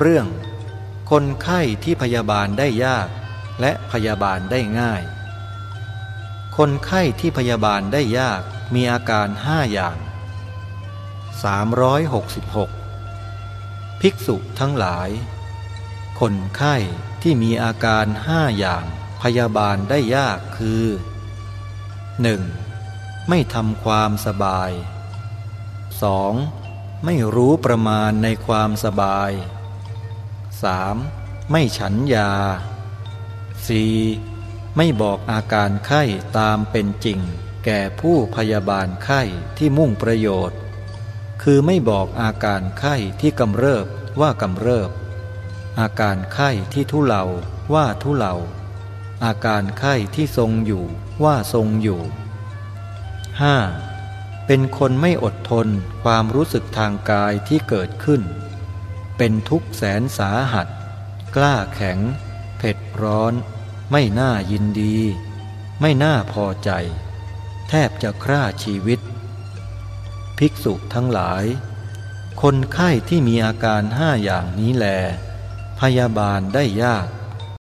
เรื่อง คนไข้ที่พยาบาลได้ยาก และพยาบาลได้ง่าย คนไข้ที่พยาบาลได้ยากมีอาการห้าอย่าง 366 ภิกษุทั้งหลาย คนไข้ที่มีอาการห้าอย่างพยาบาลได้ยากคือ 1. ไม่ทำความสบาย 2. ไม่รู้ประมาณในความสบาย 3. ไม่ฉันยา 4. ไม่บอกอาการไข้ตามเป็นจริง แก่ผู้พยาบาลไข้ที่มุ่งประโยชน์ คือไม่บอกอาการไข้ที่กำเริบว่ากำเริบ อาการไข้ที่ทุเลาว่าทุเลาอาการไข้ที่ทรงอยู่ว่าทรงอยู่ 5. เป็นคนไม่อดทนความรู้สึกทางกายที่เกิดขึ้น เป็นทุกข์แสนสาหัส กล้าแข็ง เผ็ดร้อน ไม่น่ายินดี ไม่น่าพอใจ แทบจะฆ่าชีวิต ภิกษุทั้งหลาย คนไข้ที่มีอาการห้าอย่างนี้แล พยาบาลได้ยาก